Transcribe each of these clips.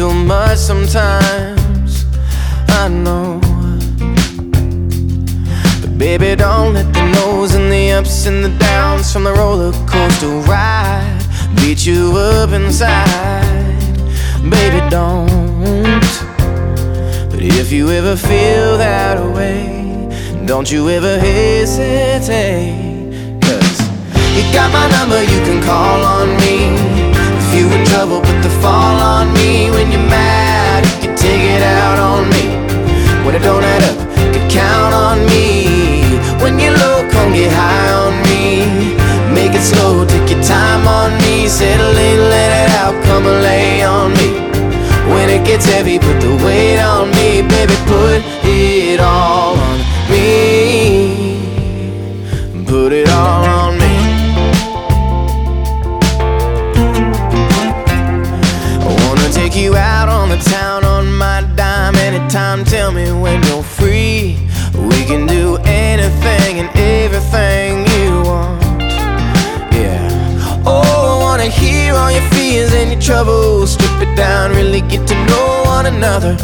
too much sometimes. I know. But baby, don't let the no's and the ups and the downs from the roller coaster ride beat you up inside. Baby, don't. But if you ever feel that way, don't you ever hesitate. Cause you got my number, you can call on me. In trouble, put the fall on me. When you're mad, you can take it out on me. When it don't add up, you can count on me. When you're low, come get high on me. Make it slow, take your time on me. Settle in, let it out, come and lay on me. When it gets heavy, put the weight on me, baby. Put it all on me. Put it all on me. Take you out on the town on my dime anytime. Tell me when you're free. We can do anything and everything you want. Yeah. Oh, I wanna hear all your fears and your troubles. Strip it down, really get to know one another.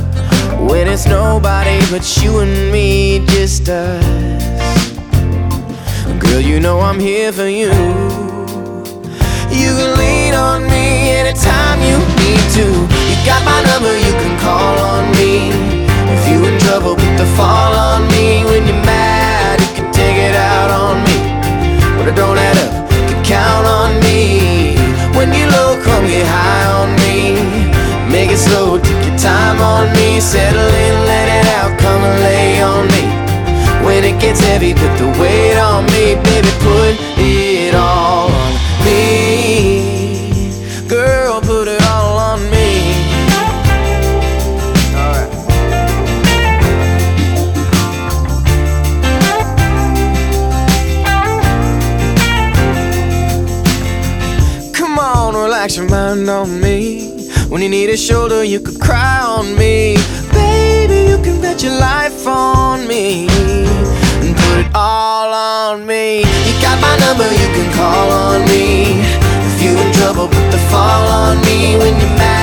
When it's nobody but you and me, just us. Girl, you know I'm here for you. You can lean on me get high on me. Make it slow, take your time on me. Settle in, let it out, come and lay on me. When it gets heavy, put the weight on me, baby. Put relax your mind on me. When you need a shoulder, you could cry on me. Baby, you can bet your life on me. And put it all on me. You got my number, you can call on me. If you in trouble, put the fall on me. When you're mad,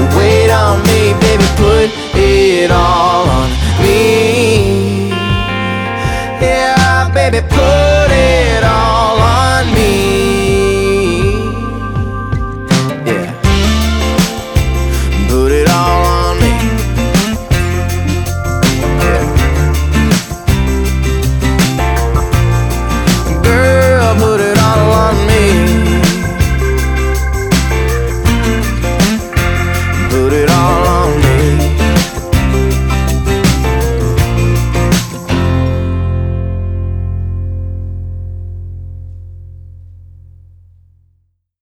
the weight on me, baby. Put it all on me. Yeah, baby, put